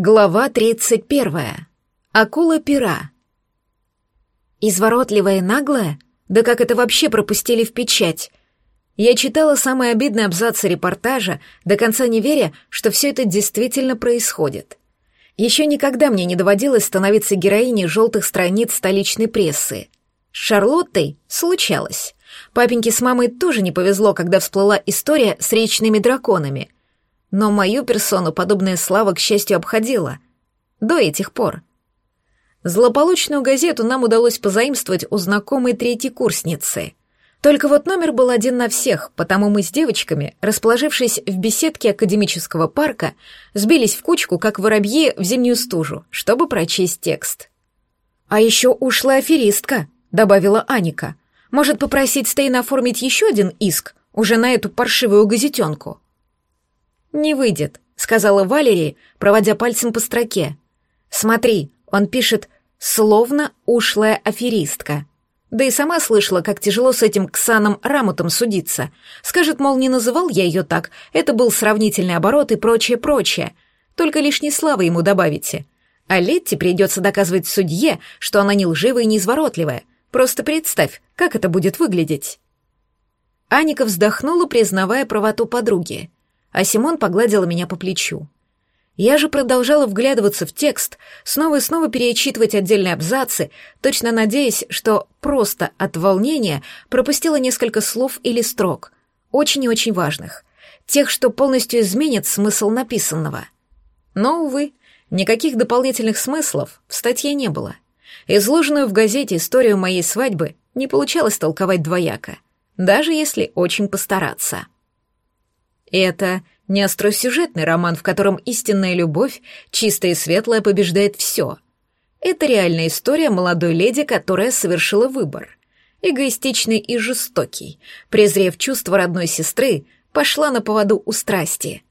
Глава 31. Акула пера. Изворотливая и наглая? Да как это вообще пропустили в печать? Я читала самые обидные абзацы репортажа, до конца не веря, что все это действительно происходит. Еще никогда мне не доводилось становиться героиней желтых страниц столичной прессы. С Шарлоттой случалось. Папеньке с мамой тоже не повезло, когда всплыла история с речными драконами — но мою персону подобная слава, к счастью, обходила. До этих пор. Злополучную газету нам удалось позаимствовать у знакомой третьей курсницы. Только вот номер был один на всех, потому мы с девочками, расположившись в беседке академического парка, сбились в кучку, как воробьи в зимнюю стужу, чтобы прочесть текст. «А еще ушлая аферистка», — добавила Аника. «Может попросить Стейна оформить еще один иск, уже на эту паршивую газетенку?» «Не выйдет», — сказала Валерия, проводя пальцем по строке. «Смотри, он пишет «словно ушлая аферистка». Да и сама слышала, как тяжело с этим Ксаном Рамутом судиться. Скажет, мол, не называл я ее так, это был сравнительный оборот и прочее-прочее. Только лишней славы ему добавите. А Летти придется доказывать судье, что она не лживая и не изворотливая. Просто представь, как это будет выглядеть. Аника вздохнула, признавая правоту подруги а Симон погладила меня по плечу. Я же продолжала вглядываться в текст, снова и снова перечитывать отдельные абзацы, точно надеясь, что просто от волнения пропустила несколько слов или строк, очень и очень важных, тех, что полностью изменят смысл написанного. Но, увы, никаких дополнительных смыслов в статье не было. Изложенную в газете историю моей свадьбы не получалось толковать двояко, даже если очень постараться. Это не остросюжетный роман, в котором истинная любовь, чистая и светлая, побеждает все. Это реальная история молодой леди, которая совершила выбор. Эгоистичный и жестокий, презрев чувства родной сестры, пошла на поводу у страсти.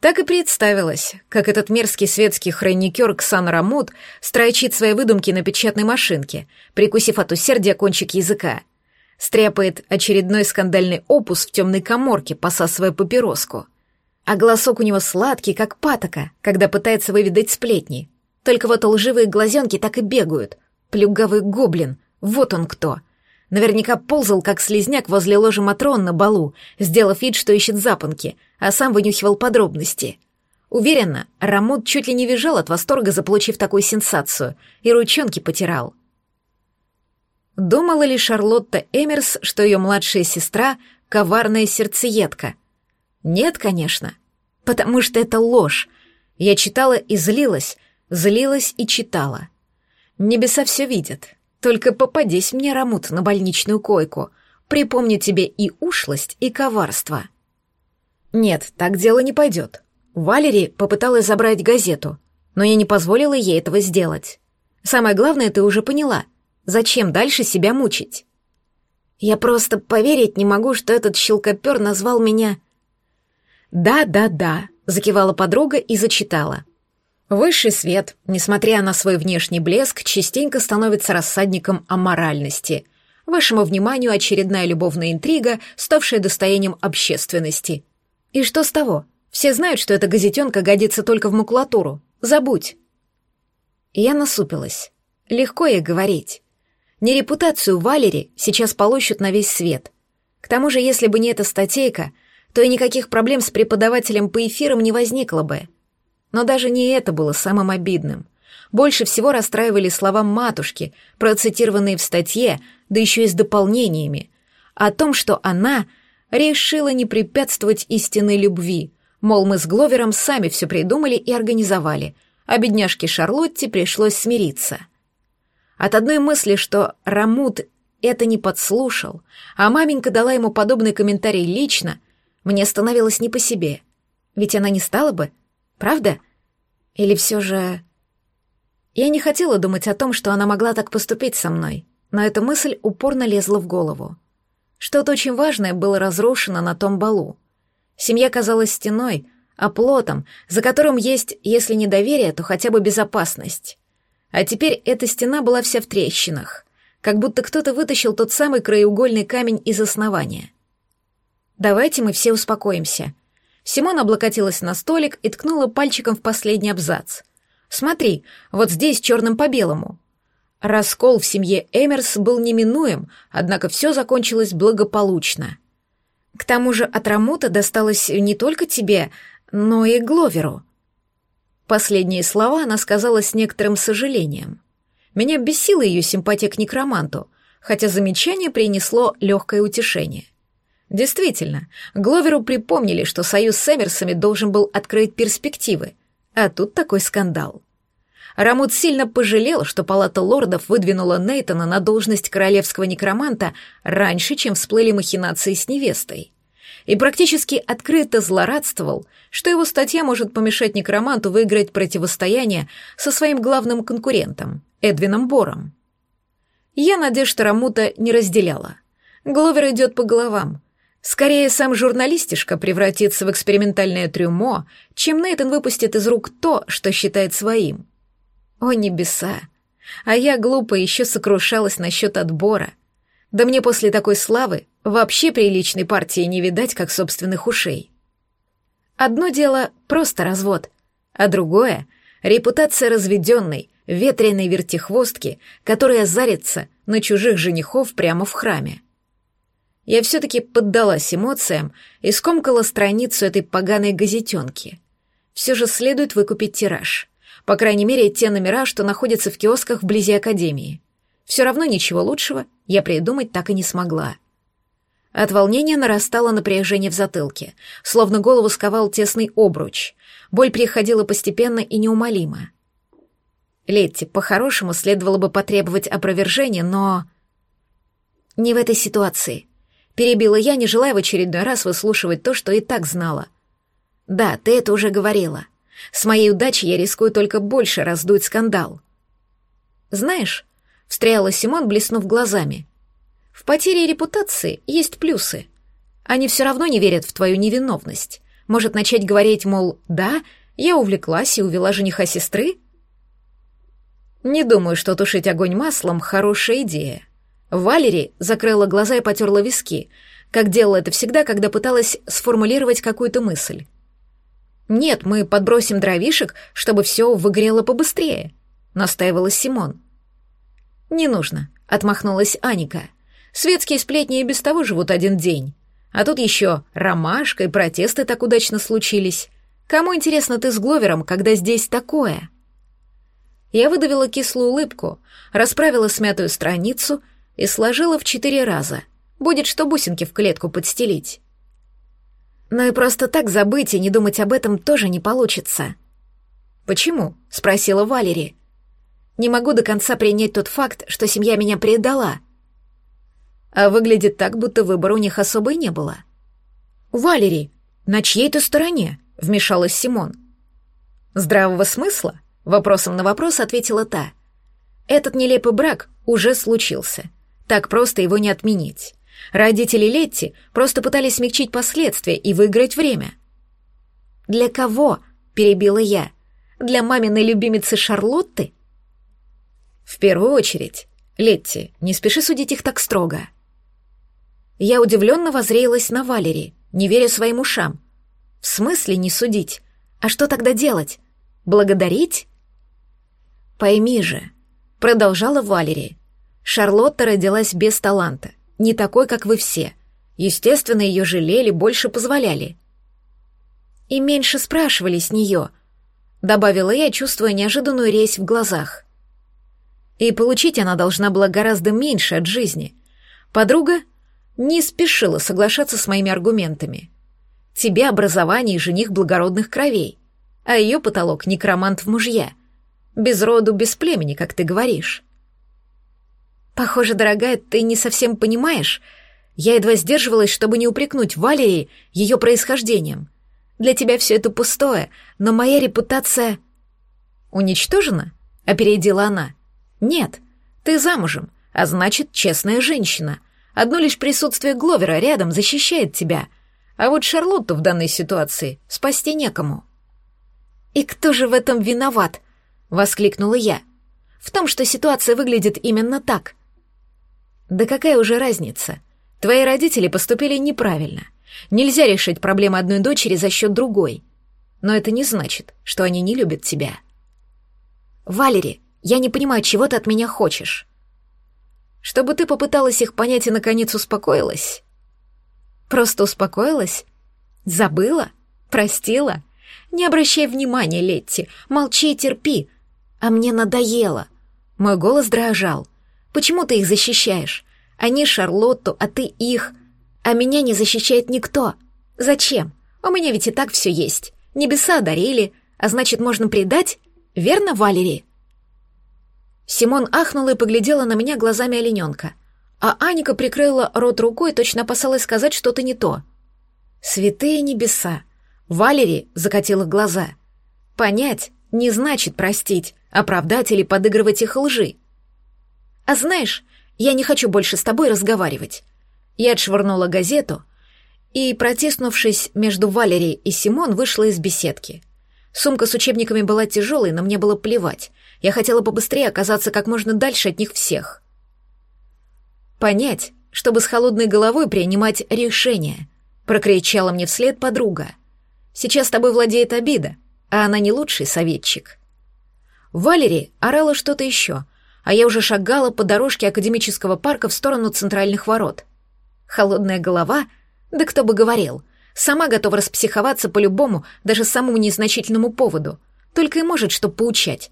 Так и представилось, как этот мерзкий светский хроникер Ксан Рамут строчит свои выдумки на печатной машинке, прикусив от усердия кончик языка, стряпает очередной скандальный опус в темной коморке, посасывая папироску. А голосок у него сладкий, как патока, когда пытается выведать сплетни. Только вот лживые глазенки так и бегают. Плюгавый гоблин, вот он кто. Наверняка ползал, как слезняк возле ложи Матрон на балу, сделав вид, что ищет запонки, а сам вынюхивал подробности. Уверенно, Рамут чуть ли не визжал от восторга, заполучив такую сенсацию, и ручонки потирал. Думала ли Шарлотта Эмерс, что ее младшая сестра — коварная сердцеедка? Нет, конечно, потому что это ложь. Я читала и злилась, злилась и читала. Небеса все видят. Только попадись мне, Рамут, на больничную койку. Припомню тебе и ушлость, и коварство. Нет, так дело не пойдет. Валерий попыталась забрать газету, но я не позволила ей этого сделать. Самое главное ты уже поняла — Зачем дальше себя мучить? Я просто поверить не могу, что этот щелкопер назвал меня... «Да-да-да», — закивала подруга и зачитала. Высший свет, несмотря на свой внешний блеск, частенько становится рассадником аморальности. Вашему вниманию очередная любовная интрига, ставшая достоянием общественности. И что с того? Все знают, что эта газетенка годится только в макулатуру. Забудь. Я насупилась. Легко ей говорить. Не репутацию Валери сейчас полощут на весь свет. К тому же, если бы не эта статейка, то и никаких проблем с преподавателем по эфирам не возникло бы. Но даже не это было самым обидным. Больше всего расстраивали слова матушки, процитированные в статье, да еще и с дополнениями, о том, что она решила не препятствовать истинной любви, мол, мы с Гловером сами все придумали и организовали, а бедняжке Шарлотте пришлось смириться. От одной мысли, что Рамут это не подслушал, а маменька дала ему подобный комментарий лично, мне становилось не по себе. Ведь она не стала бы, правда? Или все же... Я не хотела думать о том, что она могла так поступить со мной, но эта мысль упорно лезла в голову. Что-то очень важное было разрушено на том балу. Семья казалась стеной, оплотом, за которым есть, если не доверие, то хотя бы безопасность. А теперь эта стена была вся в трещинах, как будто кто-то вытащил тот самый краеугольный камень из основания. Давайте мы все успокоимся. Симон облокотилась на столик и ткнула пальчиком в последний абзац. «Смотри, вот здесь черным по белому». Раскол в семье Эмерс был неминуем, однако все закончилось благополучно. К тому же от Рамута досталось не только тебе, но и Гловеру. Последние слова она сказала с некоторым сожалением. Меня бесила ее симпатия к некроманту, хотя замечание принесло легкое утешение. Действительно, Гловеру припомнили, что союз с Эмерсами должен был открыть перспективы, а тут такой скандал. Рамут сильно пожалел, что палата лордов выдвинула Нейтона на должность королевского некроманта раньше, чем всплыли махинации с невестой. И практически открыто злорадствовал, что его статья может помешать некроманту выиграть противостояние со своим главным конкурентом, Эдвином Бором. Я надежд Рамута не разделяла. Гловер идет по головам. Скорее, сам журналистишка превратится в экспериментальное трюмо, чем Нейтан выпустит из рук то, что считает своим. О небеса! А я глупо еще сокрушалась насчет отбора. Да мне после такой славы вообще приличной партии не видать, как собственных ушей. Одно дело — просто развод, а другое — репутация разведенной, ветреной вертихвостки, которая зарится на чужих женихов прямо в храме. Я все-таки поддалась эмоциям и скомкала страницу этой поганой газетенки. Все же следует выкупить тираж. По крайней мере, те номера, что находятся в киосках вблизи Академии. Все равно ничего лучшего я придумать так и не смогла. От волнения нарастало напряжение в затылке, словно голову сковал тесный обруч. Боль приходила постепенно и неумолимо. Летти, по-хорошему, следовало бы потребовать опровержения, но... Не в этой ситуации. Перебила я, не желая в очередной раз выслушивать то, что и так знала. Да, ты это уже говорила. С моей удачей я рискую только больше раздуть скандал. Знаешь, встряла Симон, блеснув глазами. В потере репутации есть плюсы. Они все равно не верят в твою невиновность. Может начать говорить, мол, да, я увлеклась и увела жениха сестры? Не думаю, что тушить огонь маслом — хорошая идея. Валери закрыла глаза и потерла виски, как делала это всегда, когда пыталась сформулировать какую-то мысль. «Нет, мы подбросим дровишек, чтобы все выгорело побыстрее», — настаивала Симон. «Не нужно», — отмахнулась Аника. «Светские сплетни и без того живут один день. А тут еще ромашка и протесты так удачно случились. Кому интересно ты с Гловером, когда здесь такое?» Я выдавила кислую улыбку, расправила смятую страницу и сложила в четыре раза. Будет что бусинки в клетку подстелить. Но и просто так забыть и не думать об этом тоже не получится. «Почему?» — спросила Валери. «Не могу до конца принять тот факт, что семья меня предала». А выглядит так, будто выбора у них особо и не было. «Валери, на чьей-то стороне?» — вмешалась Симон. «Здравого смысла?» — вопросом на вопрос ответила та. «Этот нелепый брак уже случился. Так просто его не отменить. Родители Летти просто пытались смягчить последствия и выиграть время. «Для кого?» — перебила я. «Для маминой любимицы Шарлотты?» «В первую очередь, Летти, не спеши судить их так строго». Я удивленно возреялась на Валери, не веря своим ушам. «В смысле не судить? А что тогда делать? Благодарить?» «Пойми же», — продолжала Валери, — «Шарлотта родилась без таланта не такой, как вы все. Естественно, ее жалели, больше позволяли. И меньше спрашивали с нее, добавила я, чувствуя неожиданную резь в глазах. И получить она должна была гораздо меньше от жизни. Подруга не спешила соглашаться с моими аргументами. Тебе образование и жених благородных кровей, а ее потолок — некромант в мужья. Без роду, без племени, как ты говоришь. «Похоже, дорогая, ты не совсем понимаешь. Я едва сдерживалась, чтобы не упрекнуть Валерии ее происхождением. Для тебя все это пустое, но моя репутация...» «Уничтожена?» — опередила она. «Нет, ты замужем, а значит, честная женщина. Одно лишь присутствие Гловера рядом защищает тебя. А вот Шарлотту в данной ситуации спасти некому». «И кто же в этом виноват?» — воскликнула я. «В том, что ситуация выглядит именно так. Да какая уже разница? Твои родители поступили неправильно. Нельзя решить проблемы одной дочери за счет другой. Но это не значит, что они не любят тебя. Валери, я не понимаю, чего ты от меня хочешь. Чтобы ты попыталась их понять и наконец успокоилась. Просто успокоилась? Забыла? Простила? Не обращай внимания, Летти, молчи и терпи. А мне надоело. Мой голос дрожал. Почему ты их защищаешь? Они Шарлотту, а ты их. А меня не защищает никто. Зачем? У меня ведь и так все есть. Небеса одарили, а значит, можно предать? Верно, Валерий? Симон ахнула и поглядела на меня глазами олененка. А Аника прикрыла рот рукой, точно опасалась сказать что-то не то. «Святые небеса!» Валери закатила глаза. «Понять не значит простить, оправдать или подыгрывать их лжи. А знаешь, я не хочу больше с тобой разговаривать». Я отшвырнула газету и, протиснувшись между Валери и Симон, вышла из беседки. Сумка с учебниками была тяжелой, но мне было плевать. Я хотела побыстрее оказаться как можно дальше от них всех. «Понять, чтобы с холодной головой принимать решения», — прокричала мне вслед подруга. «Сейчас тобой владеет обида, а она не лучший советчик». Валери орала что-то еще, а я уже шагала по дорожке академического парка в сторону центральных ворот. Холодная голова? Да кто бы говорил. Сама готова распсиховаться по любому, даже самому незначительному поводу. Только и может что поучать.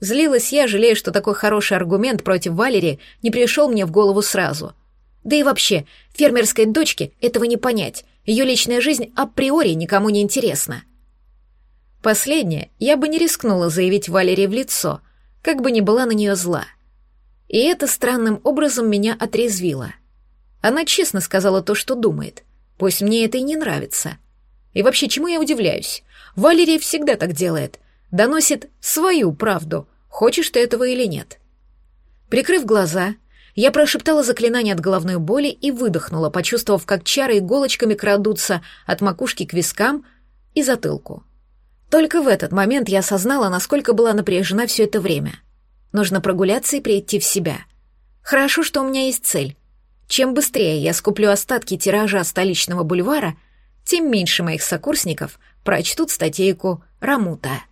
Злилась я, жалея, что такой хороший аргумент против Валери не пришел мне в голову сразу. Да и вообще, фермерской дочке этого не понять. Ее личная жизнь априори никому не интересна. Последнее я бы не рискнула заявить Валерии в лицо, как бы ни была на нее зла. И это странным образом меня отрезвило. Она честно сказала то, что думает. Пусть мне это и не нравится. И вообще, чему я удивляюсь? Валерия всегда так делает. Доносит свою правду, хочешь ты этого или нет. Прикрыв глаза, я прошептала заклинание от головной боли и выдохнула, почувствовав, как чары иголочками крадутся от макушки к вискам и затылку. Только в этот момент я осознала, насколько была напряжена все это время. Нужно прогуляться и прийти в себя. Хорошо, что у меня есть цель. Чем быстрее я скуплю остатки тиража столичного бульвара, тем меньше моих сокурсников прочтут статейку «Рамута».